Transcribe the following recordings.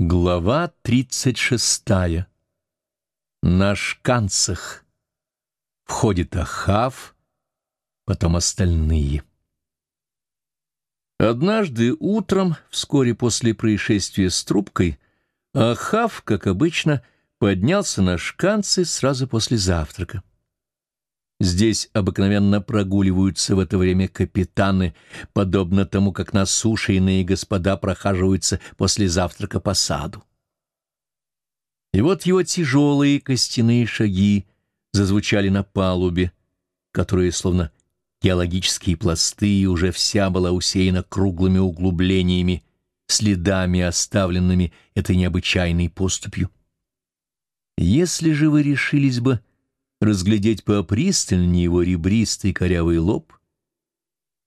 Глава тридцать шестая. На шканцах. Входит Ахав, потом остальные. Однажды утром, вскоре после происшествия с трубкой, Ахав, как обычно, поднялся на шканцы сразу после завтрака. Здесь обыкновенно прогуливаются в это время капитаны, подобно тому, как на суше иные господа прохаживаются после завтрака по саду. И вот его тяжелые костяные шаги зазвучали на палубе, которая, словно геологические пласты, уже вся была усеяна круглыми углублениями, следами, оставленными этой необычайной поступью. Если же вы решились бы разглядеть попристальнее его ребристый корявый лоб,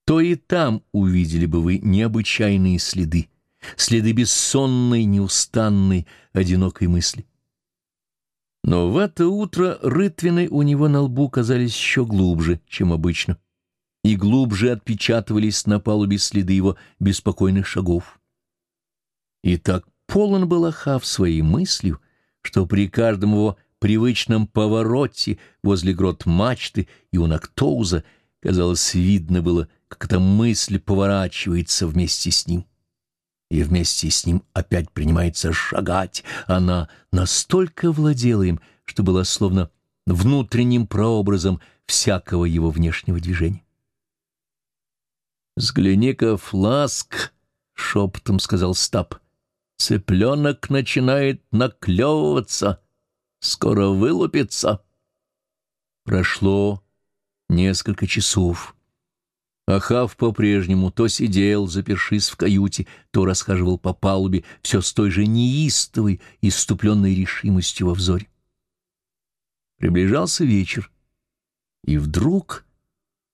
то и там увидели бы вы необычайные следы, следы бессонной, неустанной, одинокой мысли. Но в это утро рытвины у него на лбу казались еще глубже, чем обычно, и глубже отпечатывались на палубе следы его беспокойных шагов. И так полон был Ахав своей мыслью, что при каждом его привычном повороте возле грот мачты и у Нактоуза, казалось, видно было, как эта мысль поворачивается вместе с ним. И вместе с ним опять принимается шагать. Она настолько владела им, что была словно внутренним прообразом всякого его внешнего движения. «Взгляни-ка, Фласк!» — шепотом сказал Стаб. «Цыпленок начинает наклевываться!» Скоро вылупится. Прошло несколько часов. Ахав по-прежнему то сидел, запершись в каюте, то расхаживал по палубе, все с той же неистовой, иступленной решимостью во взоре. Приближался вечер, и вдруг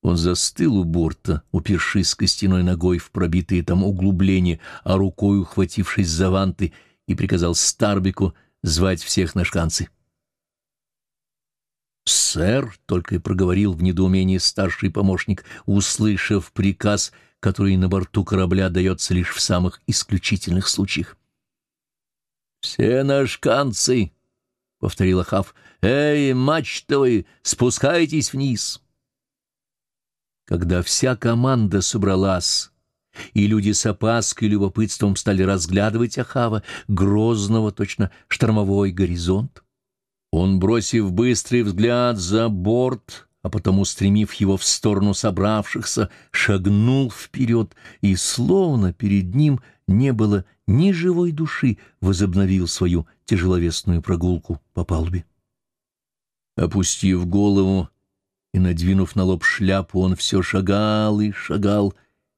он застыл у борта, упершись костяной ногой в пробитые там углубления, а рукой ухватившись за ванты, и приказал Старбику звать всех на шканцы. «Сэр», — только и проговорил в недоумении старший помощник, услышав приказ, который на борту корабля дается лишь в самых исключительных случаях. «Все нашканцы», — повторил Ахав, — «эй, мачтовые, спускайтесь вниз». Когда вся команда собралась, и люди с опаской и любопытством стали разглядывать Ахава, грозного, точно штормовой горизонт, он, бросив быстрый взгляд за борт, а потом устремив его в сторону собравшихся, шагнул вперед, и, словно перед ним не было ни живой души, возобновил свою тяжеловесную прогулку по палубе. Опустив голову и надвинув на лоб шляпу, он все шагал и шагал,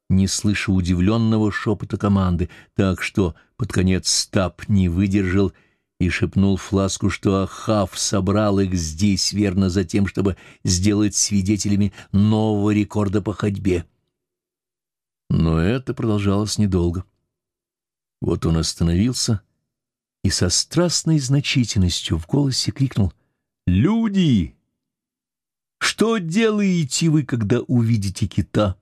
не слыша удивленного шепота команды, так что под конец Стаб не выдержал и, и шепнул Фласку, что Ахав собрал их здесь верно за тем, чтобы сделать свидетелями нового рекорда по ходьбе. Но это продолжалось недолго. Вот он остановился и со страстной значительностью в голосе крикнул «Люди! Что делаете вы, когда увидите кита?»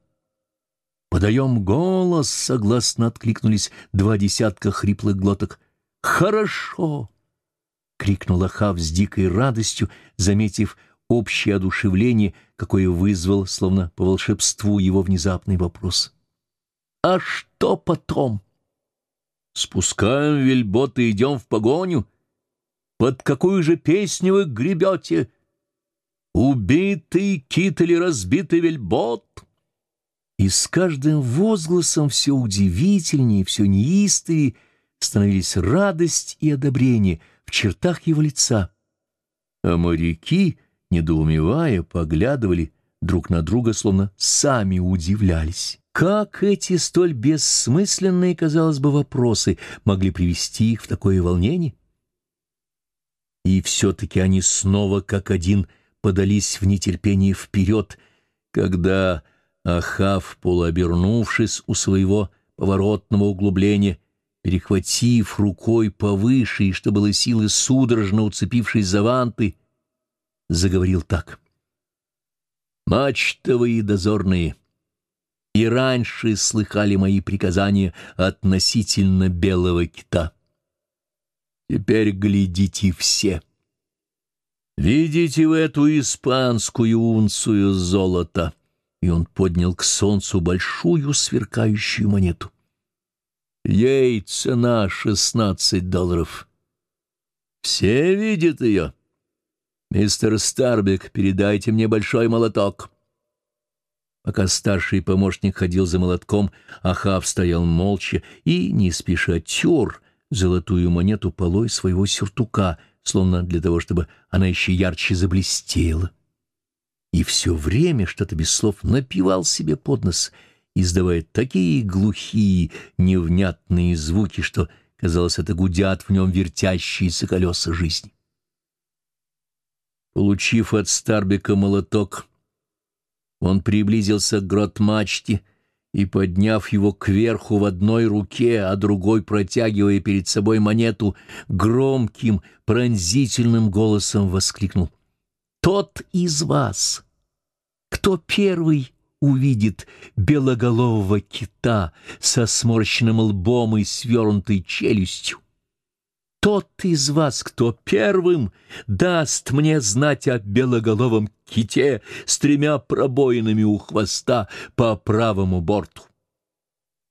«Подаем голос!» — согласно откликнулись два десятка хриплых глоток — «Хорошо!» — крикнул Ахав с дикой радостью, заметив общее одушевление, какое вызвал, словно по волшебству, его внезапный вопрос. «А что потом?» «Спускаем вельбот и идем в погоню. Под какую же песню вы гребете? Убитый кит или разбитый вельбот?» И с каждым возгласом все удивительнее, все неистовее становились радость и одобрение в чертах его лица. А моряки, недоумевая, поглядывали друг на друга, словно сами удивлялись. Как эти столь бессмысленные, казалось бы, вопросы могли привести их в такое волнение? И все-таки они снова, как один, подались в нетерпении вперед, когда Ахав, полуобернувшись у своего поворотного углубления, перехватив рукой повыше и, что было силы, судорожно уцепившись за ванты, заговорил так. «Мачтовые дозорные, и раньше слыхали мои приказания относительно белого кита. Теперь глядите все. Видите в эту испанскую унцию золота? И он поднял к солнцу большую сверкающую монету. Ей цена шестнадцать долларов. Все видят ее? Мистер Старбек, передайте мне большой молоток. Пока старший помощник ходил за молотком, Ахав стоял молча и, не спеша, тер золотую монету полой своего сюртука, словно для того, чтобы она еще ярче заблестела. И все время что-то без слов напевал себе под нос, издавая такие глухие, невнятные звуки, что, казалось, это гудят в нем вертящиеся колеса жизни. Получив от Старбека молоток, он приблизился к грот-мачте и, подняв его кверху в одной руке, а другой протягивая перед собой монету, громким, пронзительным голосом воскликнул. «Тот из вас, кто первый увидит белоголового кита со сморщенным лбом и свернутой челюстью, тот из вас, кто первым даст мне знать о белоголовом ките с тремя пробоинами у хвоста по правому борту.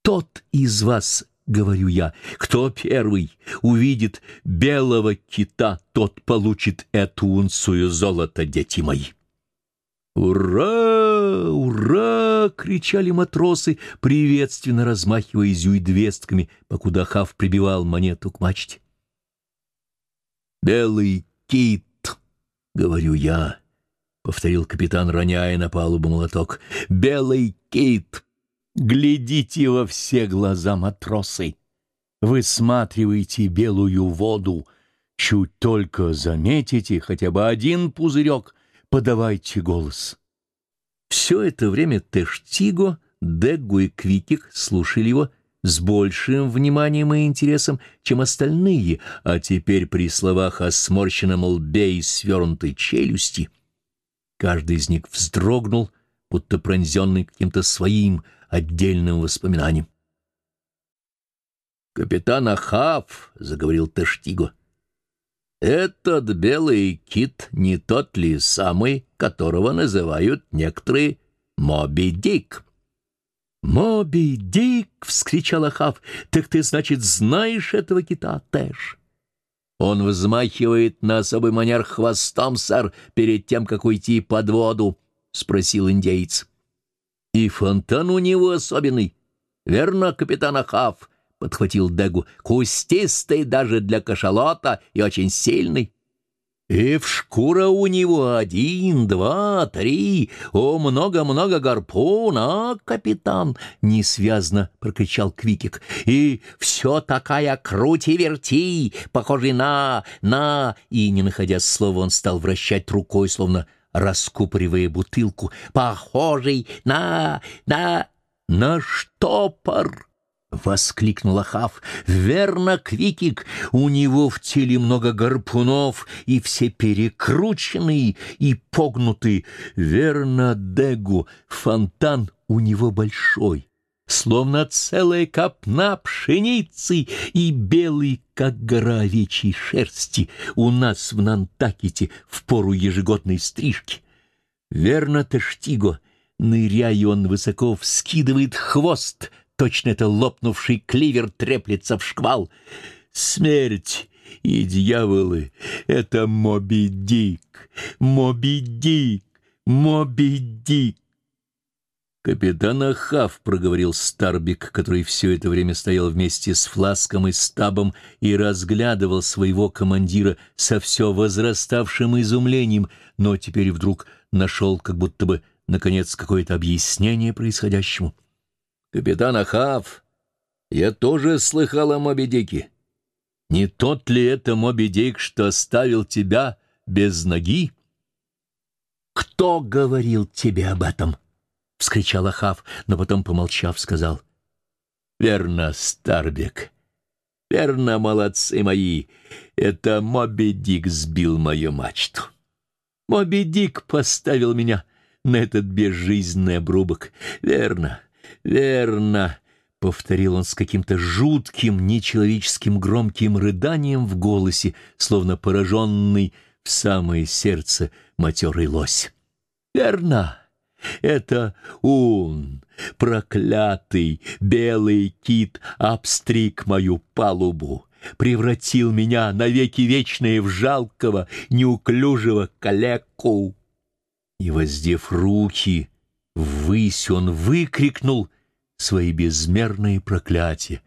Тот из вас, говорю я, кто первый увидит белого кита, тот получит эту унцию золота, дети мои. «Ура! Ура!» — кричали матросы, приветственно размахивая зюйдвестками, покуда Хав прибивал монету к мачте. «Белый кит», — говорю я, — повторил капитан, роняя на палубу молоток. «Белый кит! Глядите во все глаза, матросы! Высматривайте белую воду. Чуть только заметите хотя бы один пузырек, подавайте голос». Все это время Тештиго, Деггу и Квикик слушали его с большим вниманием и интересом, чем остальные, а теперь при словах о сморщенном лбе и свернутой челюсти каждый из них вздрогнул, будто пронзенный каким-то своим отдельным воспоминанием. «Капитан Ахав», — заговорил Тештиго, — «этот белый кит не тот ли самый, которого называют некоторые Моби Дик?» «Моби Дик!» — вскричал Ахав. «Так ты, значит, знаешь этого кита, Тэш?» «Он взмахивает на особый манер хвостом, сэр, перед тем, как уйти под воду», — спросил индейец. «И фонтан у него особенный. Верно, капитан Ахав?» — подхватил Дегу. «Кустистый даже для кашалота и очень сильный». И в шкура у него один, два, три, о, много-много гарпуна, капитан, — несвязно прокричал Квикик. И все такая крути-верти, похожий на, на... И, не находя слова, он стал вращать рукой, словно раскупоривая бутылку. Похожий на, на... на штопор. — воскликнул Ахав. «Верно, Квикик, у него в теле много гарпунов, и все перекрученные и погнутые. Верно, Дегу, фонтан у него большой, словно целая копна пшеницы и белый, как гора овечьей шерсти, у нас в Нантакете в пору ежегодной стрижки. Верно, Тештиго, ныряя он высоко вскидывает хвост — Точно это лопнувший кливер треплется в шквал. Смерть и дьяволы — это Моби Дик, Моби Дик, Моби Дик. «Капитан Ахав», — проговорил Старбик, который все это время стоял вместе с Фласком и Стабом и разглядывал своего командира со все возраставшим изумлением, но теперь вдруг нашел как будто бы, наконец, какое-то объяснение происходящему. «Капитан Ахав, я тоже слыхал о Моби Дике. Не тот ли это Моби Дик, что оставил тебя без ноги?» «Кто говорил тебе об этом?» — вскричал Ахав, но потом, помолчав, сказал. «Верно, Старбек, верно, молодцы мои, это Моби Дик сбил мою мачту. Моби Дик поставил меня на этот безжизненный обрубок, верно». Верно, — повторил он с каким-то жутким, нечеловеческим громким рыданием в голосе, словно пораженный в самое сердце матерый лось. «Верно, это он, проклятый белый кит, обстриг мою палубу, превратил меня навеки вечные в жалкого, неуклюжего калеку». И, воздев руки, ввысь он выкрикнул — свои безмерные проклятия.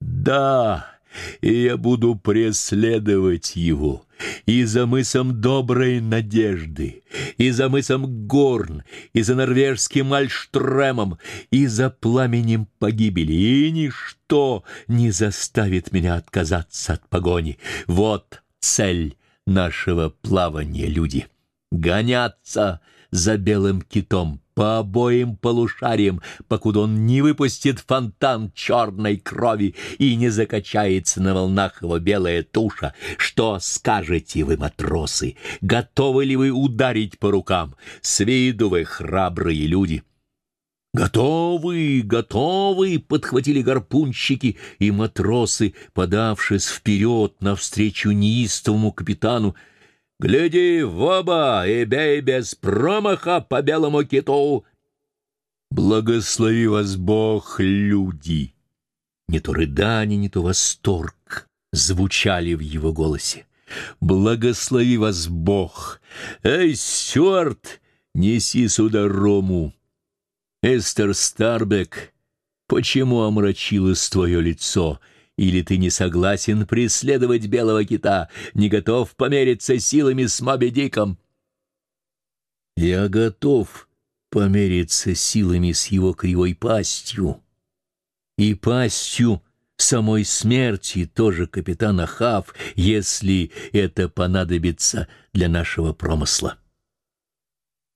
Да, и я буду преследовать его, и за мысом доброй надежды, и за мысом Горн, и за норвежским Альштремом, и за пламенем погибели, и ничто не заставит меня отказаться от погони. Вот цель нашего плавания, люди. Гоняться за белым китом, по обоим полушариям, покуда он не выпустит фонтан черной крови и не закачается на волнах его белая туша. Что скажете вы, матросы? Готовы ли вы ударить по рукам? С виду вы храбрые люди». «Готовы, готовы!» — подхватили гарпунщики и матросы, подавшись вперед навстречу неистовому капитану, — Гляди в оба и бей без промаха по белому киту. Благослови вас Бог, люди! Не то рыдание, не то восторг звучали в его голосе. Благослови вас Бог! Эй, Стюарт, неси сюда рому! Эстер Старбек, почему омрачилось твое лицо — или ты не согласен преследовать белого кита, не готов помериться силами с Моби Диком?» «Я готов помериться силами с его кривой пастью и пастью самой смерти тоже капитана Хав, если это понадобится для нашего промысла.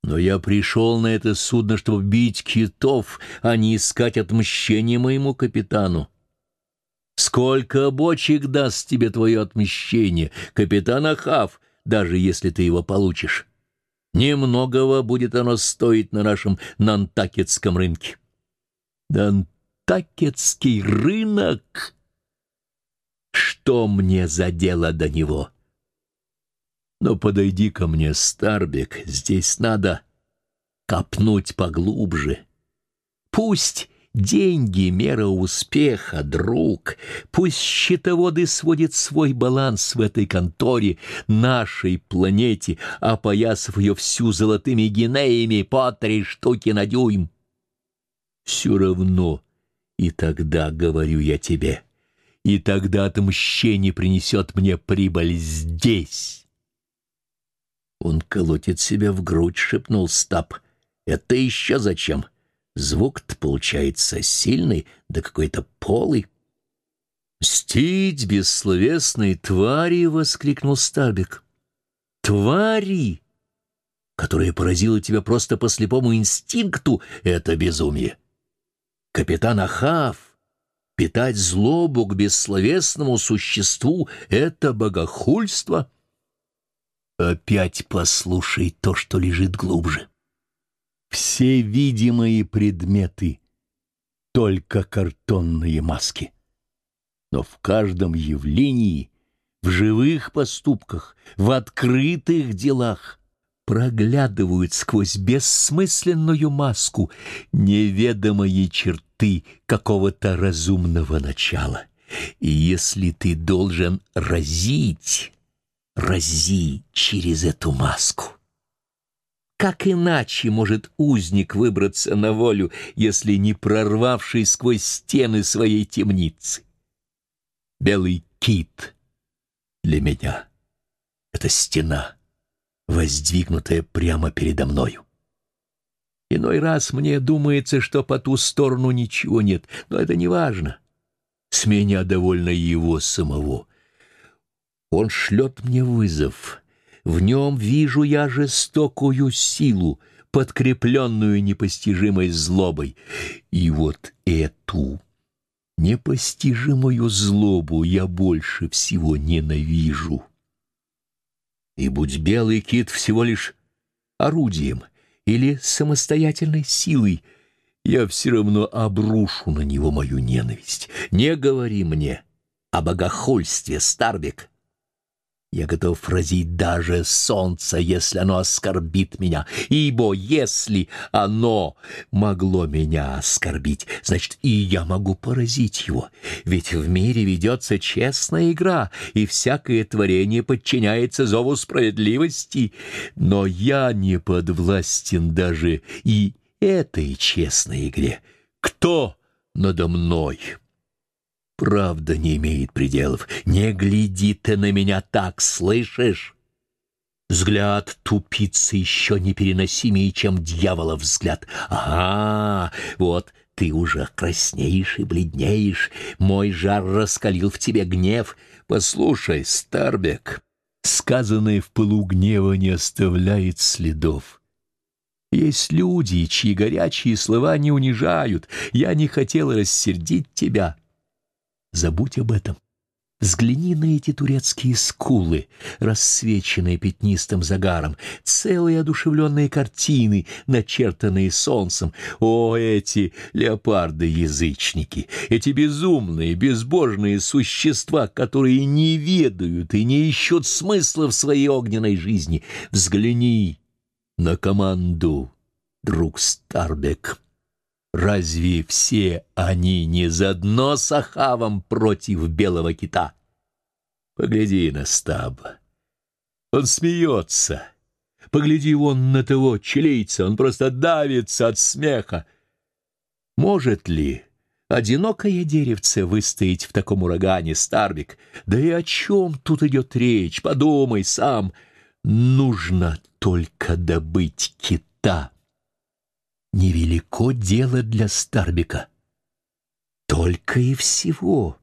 Но я пришел на это судно, чтобы бить китов, а не искать отмщения моему капитану. Сколько бочек даст тебе твое отмещение, капитан Ахав, даже если ты его получишь? Немногого будет оно стоить на нашем нантакетском рынке. Нантакетский рынок? Что мне за дело до него? Но подойди ко мне, Старбек, здесь надо копнуть поглубже. Пусть Деньги — мера успеха, друг. Пусть счетоводы сводят свой баланс в этой конторе, нашей планете, опоясав ее всю золотыми гинеями по три штуки на дюйм. Все равно и тогда, говорю я тебе, и тогда отмщение принесет мне прибыль здесь. Он колотит себя в грудь, шепнул Стаб. Это еще зачем? — Звук-то получается сильный, да какой-то полый. «Мстить бессловесной твари!» — воскликнул Стабик. «Твари, которая поразила тебя просто по слепому инстинкту, — это безумие. Капитан Ахав, питать злобу к бессловесному существу — это богохульство. Опять послушай то, что лежит глубже» все видимые предметы — только картонные маски. Но в каждом явлении, в живых поступках, в открытых делах проглядывают сквозь бессмысленную маску неведомые черты какого-то разумного начала. И если ты должен разить, рази через эту маску. Как иначе может узник выбраться на волю, если не прорвавший сквозь стены своей темницы? Белый кит для меня — это стена, воздвигнутая прямо передо мною. Иной раз мне думается, что по ту сторону ничего нет, но это не важно. С меня довольно его самого. Он шлет мне вызов — в нем вижу я жестокую силу, подкрепленную непостижимой злобой. И вот эту непостижимую злобу я больше всего ненавижу. И будь белый кит всего лишь орудием или самостоятельной силой, я все равно обрушу на него мою ненависть. Не говори мне о богохульстве, Старбик. Я готов разить даже солнце, если оно оскорбит меня, ибо если оно могло меня оскорбить, значит, и я могу поразить его. Ведь в мире ведется честная игра, и всякое творение подчиняется зову справедливости. Но я не подвластен даже и этой честной игре. Кто надо мной?» Правда не имеет пределов. Не гляди ты на меня так, слышишь? Взгляд тупицы еще непереносимее, чем дьявола взгляд. Ага, вот ты уже краснеешь и бледнеешь. Мой жар раскалил в тебе гнев. Послушай, Старбек, сказанное в пылу гнева не оставляет следов. Есть люди, чьи горячие слова не унижают. Я не хотел рассердить тебя. Забудь об этом. Взгляни на эти турецкие скулы, рассвеченные пятнистым загаром, целые одушевленные картины, начертанные солнцем. О, эти леопарды-язычники, эти безумные, безбожные существа, которые не ведают и не ищут смысла в своей огненной жизни. Взгляни на команду, друг Старбек. Разве все они не заодно с Ахавом против белого кита? Погляди на стаба. Он смеется. Погляди вон на того чилийца, он просто давится от смеха. Может ли одинокое деревце выстоять в таком урагане, Старбик? Да и о чем тут идет речь? Подумай сам. Нужно только добыть кита невелико дело для Старбика. Только и всего.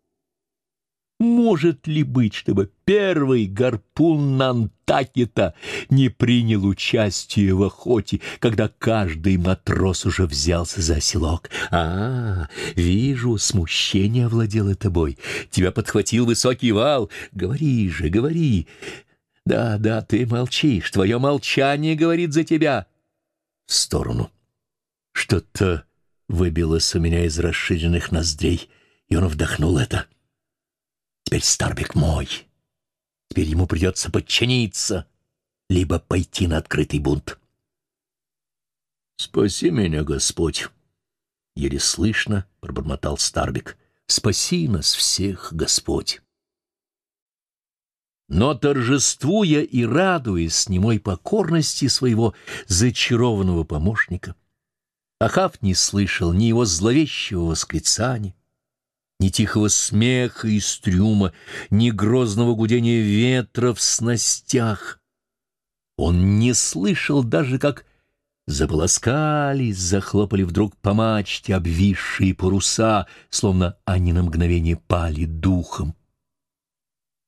Может ли быть, чтобы первый гарпун Нантакета не принял участие в охоте, когда каждый матрос уже взялся за селок? А, вижу, смущение овладело тобой. Тебя подхватил высокий вал. Говори же, говори. Да, да, ты молчишь. Твое молчание говорит за тебя. В сторону. Что-то выбилось у меня из расширенных ноздрей, и он вдохнул это. Теперь Старбик мой. Теперь ему придется подчиниться, либо пойти на открытый бунт. «Спаси меня, Господь!» — еле слышно пробормотал Старбик. «Спаси нас всех, Господь!» Но, торжествуя и радуясь немой покорности своего зачарованного помощника, Ахав не слышал ни его зловещего восклицания, ни тихого смеха из трюма, ни грозного гудения ветра в снастях. Он не слышал даже, как заполоскались, захлопали вдруг по мачте обвисшие паруса, словно они на мгновение пали духом.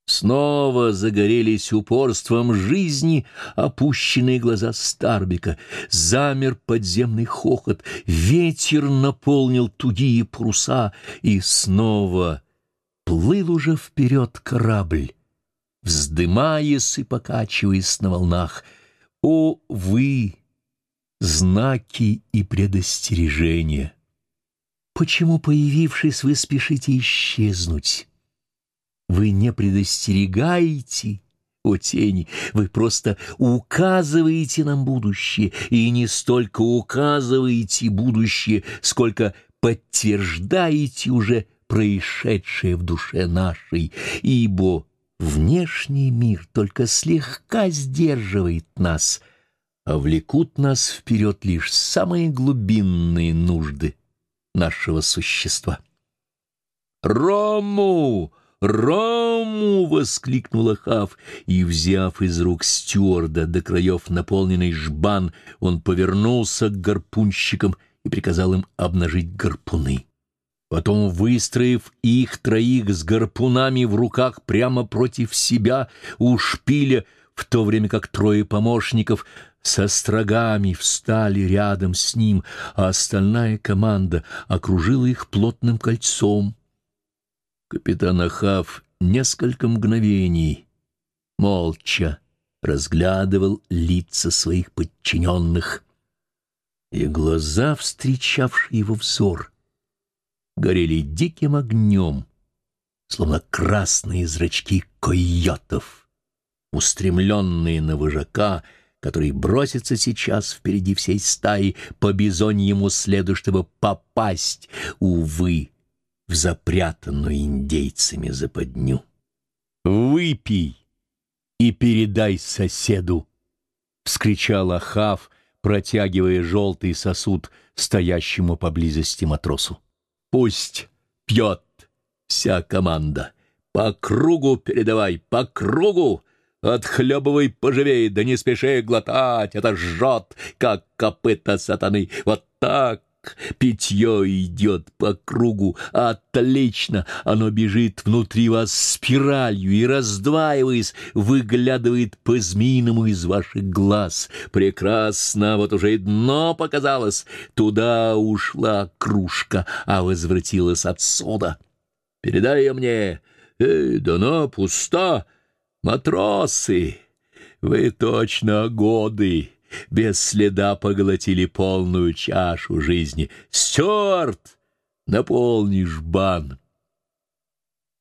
Снова загорелись упорством жизни опущенные глаза Старбика. Замер подземный хохот, ветер наполнил тугие паруса, и снова плыл уже вперед корабль, вздымаясь и покачиваясь на волнах. О, вы, знаки и предостережения! Почему, появившись, вы спешите исчезнуть? Вы не предостерегаете, о тени, вы просто указываете нам будущее, и не столько указываете будущее, сколько подтверждаете уже происшедшее в душе нашей, ибо внешний мир только слегка сдерживает нас, а влекут нас вперед лишь самые глубинные нужды нашего существа. «Рому!» «Рому!» — воскликнул Хав, и, взяв из рук стюарда до краев наполненный жбан, он повернулся к гарпунщикам и приказал им обнажить гарпуны. Потом, выстроив их троих с гарпунами в руках прямо против себя у шпиля, в то время как трое помощников со строгами встали рядом с ним, а остальная команда окружила их плотным кольцом. Капитан Ахав несколько мгновений молча разглядывал лица своих подчиненных. и глаза, встречавшие его взор, горели диким огнем, словно красные зрачки койотов, устремленные на вожака, который бросится сейчас впереди всей стаи по бизоньему следу, чтобы попасть, увы, в запрятанную индейцами западню. «Выпей и передай соседу!» — вскричал Ахав, протягивая желтый сосуд стоящему поблизости матросу. «Пусть пьет вся команда. По кругу передавай, по кругу!» Отхлебывай поживей, да не спеши глотать, это жжет, как копыта сатаны. Вот так питье идет по кругу, отлично, оно бежит внутри вас спиралью и, раздваиваясь, выглядывает по-змеиному из ваших глаз. Прекрасно, вот уже и дно показалось, туда ушла кружка, а возвратилась отсюда. Передай мне, эй, дно пуста, «Матросы, вы точно годы, без следа поглотили полную чашу жизни. Стюарт, наполнишь бан.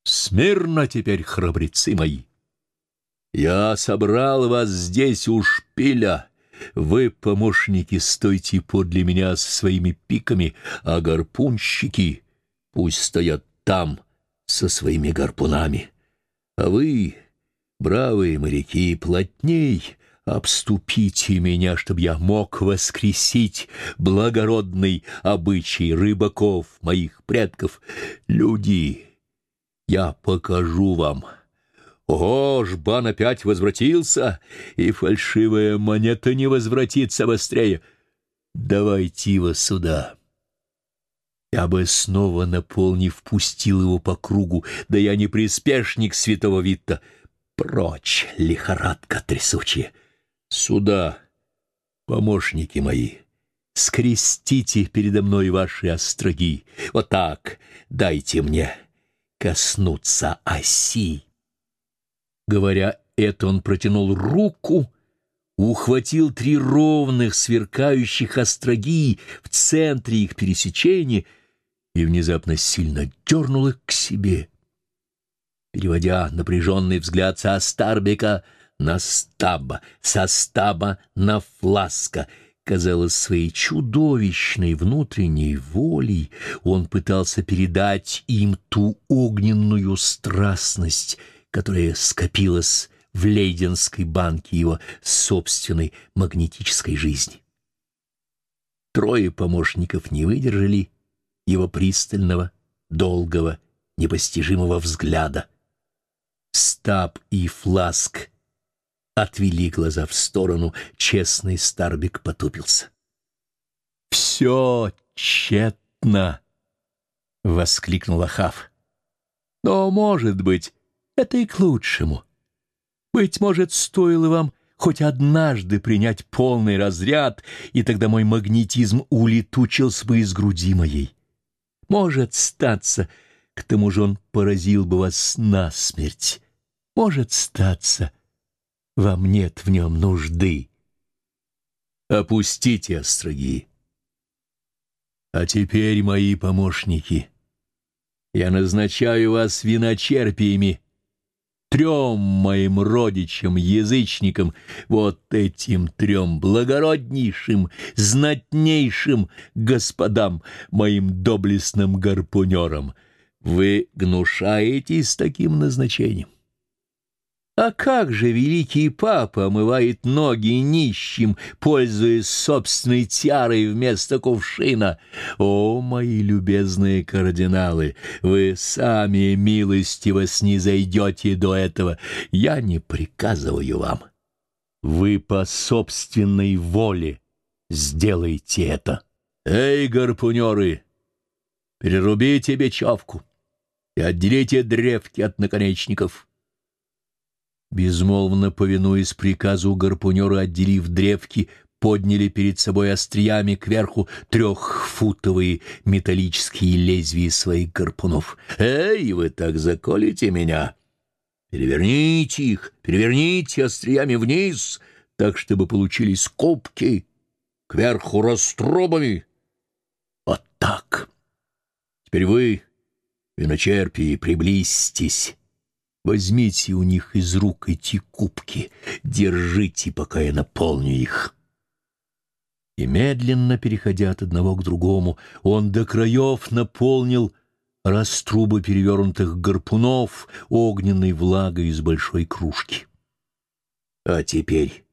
Смирно теперь, храбрецы мои. Я собрал вас здесь у шпиля». Вы, помощники, стойте подле меня со своими пиками, а гарпунщики пусть стоят там со своими гарпунами. А вы, Бравые моряки, плотней обступите меня, чтоб я мог воскресить благородный обычай рыбаков, моих предков. Люди, я покажу вам». Ого, жбан опять возвратился, и фальшивая монета не возвратится быстрее. Давайте его сюда. Я бы снова, наполнив, пустил его по кругу, да я не приспешник святого Витта. Прочь, лихорадка трясучая! Сюда, помощники мои! Скрестите передо мной ваши остроги. Вот так дайте мне коснуться оси. Говоря это, он протянул руку, ухватил три ровных сверкающих остроги в центре их пересечения и внезапно сильно дернул их к себе переводя напряженный взгляд со Старбека на Стаба, со Стаба на Фласка. Казалось, своей чудовищной внутренней волей он пытался передать им ту огненную страстность, которая скопилась в лейденской банке его собственной магнетической жизни. Трое помощников не выдержали его пристального, долгого, непостижимого взгляда — Стаб и Фласк отвели глаза в сторону, честный Старбик потупился. «Все тщетно!» — воскликнул Ахав. «Но, может быть, это и к лучшему. Быть может, стоило вам хоть однажды принять полный разряд, и тогда мой магнетизм улетучился бы из груди моей. Может статься, к тому же он поразил бы вас насмерть» Может статься, вам нет в нем нужды. Опустите остроги. А теперь, мои помощники, я назначаю вас виночерпиями, трем моим родичам, язычникам, вот этим трем благороднейшим, знатнейшим господам, моим доблестным гарпунерам. Вы гнушаетесь таким назначением. А как же великий папа омывает ноги нищим, пользуясь собственной тиарой вместо кувшина? О, мои любезные кардиналы, вы сами милостиво снизойдете до этого. Я не приказываю вам. Вы по собственной воле сделайте это. Эй, гарпунеры, перерубите бечевку и отделите древки от наконечников. Безмолвно повинуясь приказу гарпунера, отделив древки, подняли перед собой остриями кверху трехфутовые металлические лезвия своих гарпунов. «Эй, вы так заколите меня! Переверните их, переверните остриями вниз, так, чтобы получились кубки!» кверху раструбами. Вот так. Теперь вы, виночерпии, приблизьтесь. Возьмите у них из рук эти кубки, держите, пока я наполню их. И медленно, переходя от одного к другому, он до краев наполнил раструбы перевернутых гарпунов огненной влагой из большой кружки. А теперь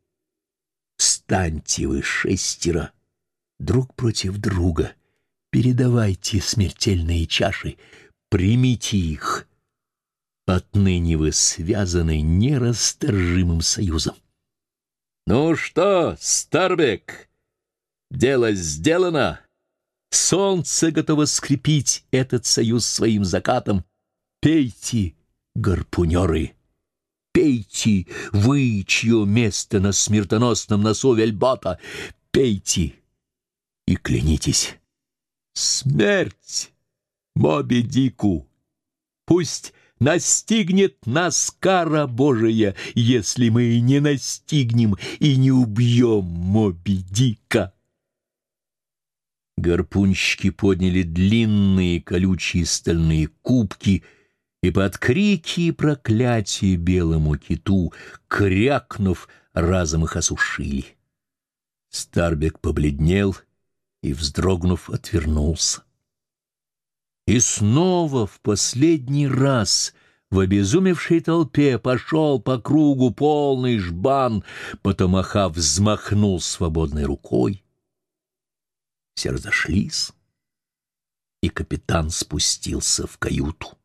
станьте вы шестеро, друг против друга, передавайте смертельные чаши, примите их. Отныне вы связаны нерасторжимым союзом. «Ну что, Старбек, дело сделано!» Солнце готово скрепить этот союз своим закатом. Пейте, гарпунеры, пейте, вы, чье место на смертоносном носу вельбота, пейте и клянитесь. Смерть Моби Дику! Пусть настигнет нас кара Божия, если мы не настигнем и не убьем Моби Дика. Гарпунщики подняли длинные колючие стальные кубки и под крики и проклятия белому киту, крякнув, разом их осушили. Старбек побледнел и, вздрогнув, отвернулся. И снова в последний раз в обезумевшей толпе пошел по кругу полный жбан, потом Ахав взмахнул свободной рукой, все разошлись, и капитан спустился в каюту.